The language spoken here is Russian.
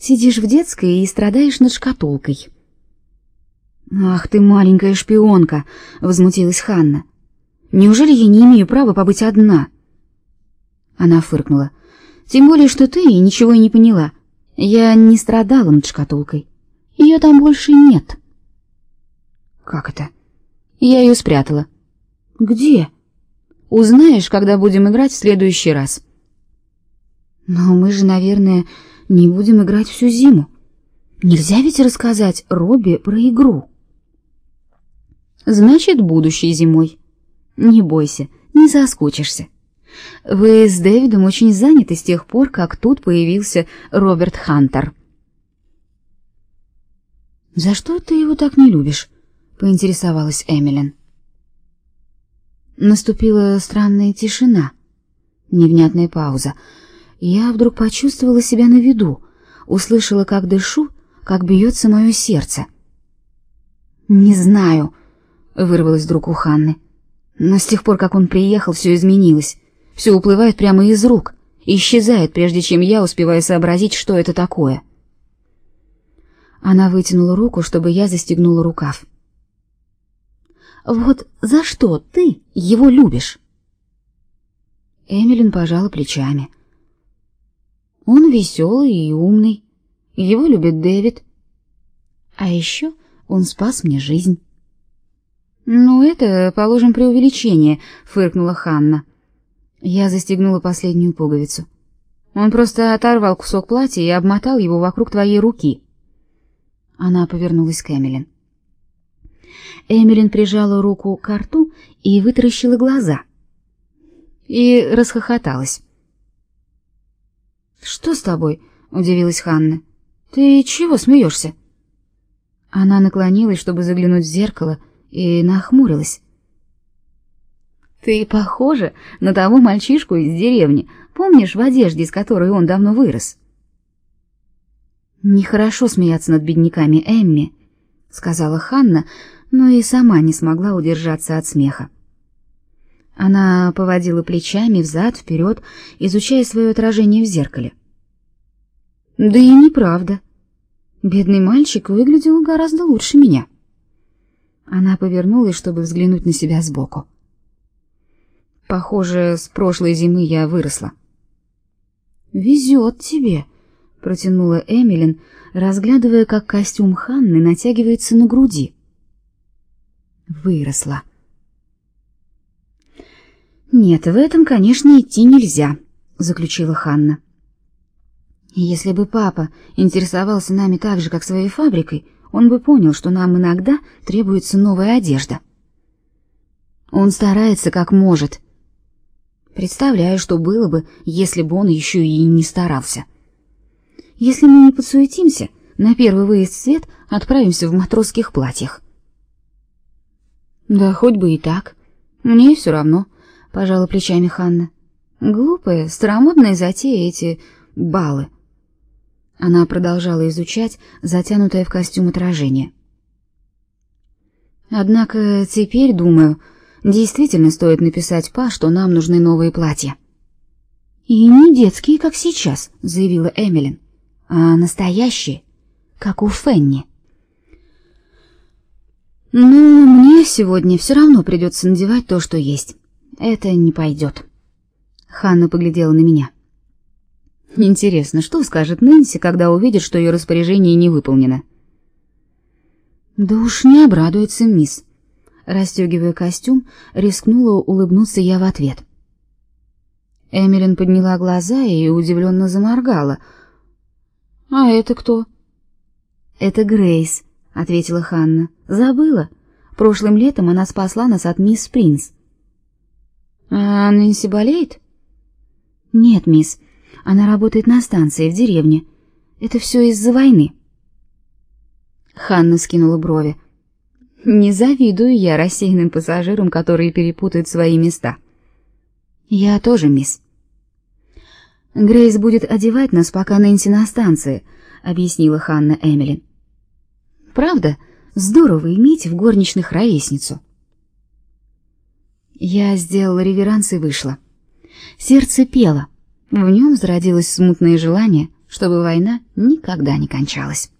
Сидишь в детской и страдаешь над шкатулкой. Ах ты маленькая шпионка, возмутилась Ханна. Неужели я не имею права побыть одна? Она фыркнула. Тем более, что ты ничего и не поняла. Я не страдала над шкатулкой. Ее там больше нет. Как это? Я ее спрятала. Где? Узнаешь, когда будем играть в следующий раз. Но мы же, наверное, не будем играть всю зиму. Нельзя ведь рассказать Робби про игру. Значит, будущей зимой. Не бойся, не заскучишься. Вы с Дэвидом очень заняты с тех пор, как тут появился Роберт Хантер. За что ты его так не любишь? поинтересовалась Эмилин. Наступила странная тишина, невнятная пауза. Я вдруг почувствовала себя на виду, услышала, как дышу, как бьется мое сердце. Не знаю, вырвалось вдруг у Ханны. Но с тех пор, как он приехал, все изменилось. Все уплывает прямо из рук, исчезает, прежде чем я успеваю сообразить, что это такое. Она вытянула руку, чтобы я застегнула рукав. Вот за что ты его любишь? Эмилин пожала плечами. Он веселый и умный. Его любит Дэвид. А еще он спас мне жизнь. Ну это, положим, преувеличение, фыркнула Ханна. Я застегнула последнюю пуговицу. Он просто оторвал кусок платья и обмотал его вокруг твоей руки. Она повернулась к Эмилин. Эмилин прижала руку к рту и вытаращила глаза. И расхохоталась. Что с тобой? удивилась Ханна. Ты чего смеешься?» Она наклонилась, чтобы заглянуть в зеркало, и нахмурилась. Ты похожа на того мальчишку из деревни, помнишь, в одежде, из которой он давно вырос. Нехорошо смеяться над бедняками Эмми, сказала Ханна, но и сама не смогла удержаться от смеха. Она поводила плечами взад вперед, изучая свое отражение в зеркале. Да и неправда. Бедный мальчик выглядел гораздо лучше меня. Она повернулась, чтобы взглянуть на себя сбоку. Похоже, с прошлой зимы я выросла. Везет тебе, протянула Эмилин, разглядывая, как костюм Ханны натягивается на груди выросла. Нет, в этом, конечно, идти нельзя, заключила Ханна. Если бы папа интересовался нами так же, как своей фабрикой, он бы понял, что нам иногда требуется новая одежда. Он старается как может. Представляю, что было бы, если бы он еще и не старался. Если мы не подсуетимся, на первый выезд в свет отправимся в матросских платьях. Да хоть бы и так. Мне все равно, пожала плечами Ханна. Глупая, старомодная затея эти балы. Она продолжала изучать затянутое в костюм отражение. Однако теперь, думаю, действительно стоит написать Па, что нам нужны новые платья. И не детские, как сейчас, заявила Эмилин, а настоящие, как у Фенни. Ну, мне сегодня все равно придется надевать то, что есть. Это не пойдет. Ханна поглядела на меня. Интересно, что скажет Нэнси, когда увидит, что ее распоряжение не выполнено? Да уж не обрадуется мисс. Расстегивая костюм, рискнула улыбнуться я в ответ. Эмилин подняла глаза и удивленно заморгала. А это кто? Это Грейс, ответила Ханна. Забыла? Прошлым летом она спасла нас от мисс Принц. А Нэнси болеет? Нет, мисс. Она работает на станции в деревне. Это все из-за войны. Ханна скинула брови. Не завидую я рассеянным пассажирам, которые перепутают свои места. Я тоже, мисс. Грейс будет одевать нас, пока Нэнси на станции, объяснила Ханна Эмилин. Правда? Здорово иметь в горничных ровесницу. Я сделала реверанс и вышла. Сердце пело. В нем зародилось смутное желание, чтобы война никогда не кончалась.